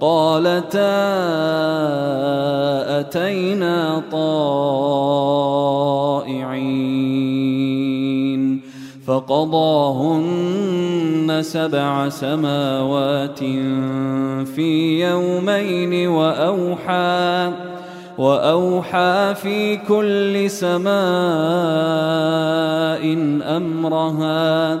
قالتا أتينا طائعين فقضاهن سبع سماوات في يومين وأوحى وأوحى في كل سماء أمرها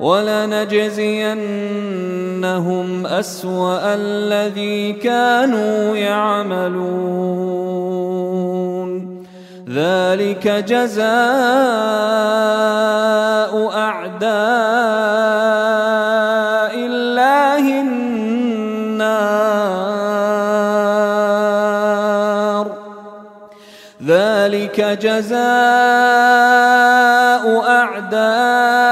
ولنجزينهم أسوأ الذي كانوا يعملون. ذلك جزاء أعداء الله النار. جزاء أعداء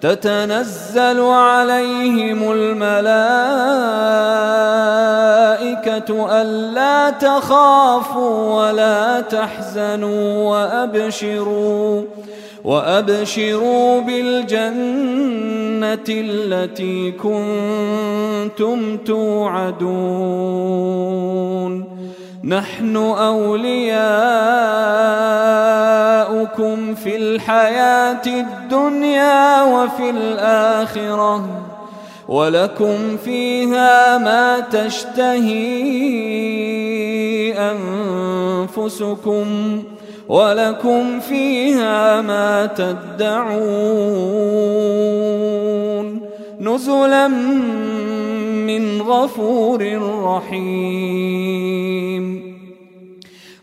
تتنزل عليهم الملائكة ألا تخافوا ولا تحزنوا وأبشروا وأبشروا بالجنة التي كنتم توعدون. نحن أولياؤكم في الحياة الدنيا وفي الآخرة ولكم فيها ما تشتهي أنفسكم ولكم فيها ما تدعون نزلا من غفور رحيم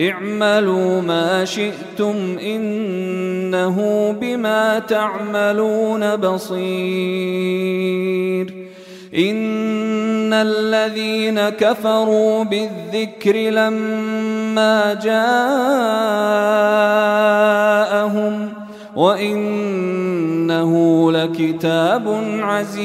اعملوا ما شئتم إنه بما تعملون بصير. إن الذين كفروا بالذكر لما جاءهم وإنه لكتاب عزيز.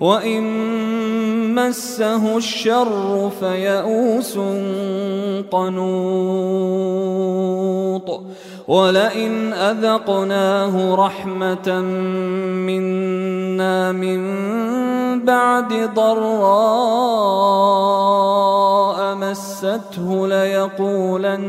وإن مسه الشر فيئوس قنوط ولئن أذقناه رحمة منا من بعد ضراء مسته ليقولن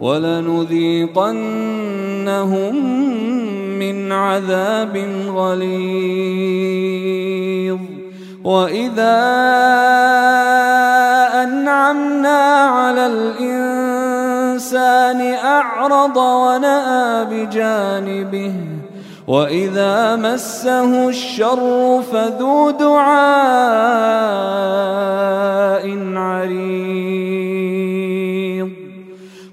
ولنذيقنهم من عذاب غليظ. وإذا أنعمنا على الإنسان الإنسان أعرض ونأى بجانبه وإذا مسه الشر فذو دعاء عريض.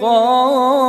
من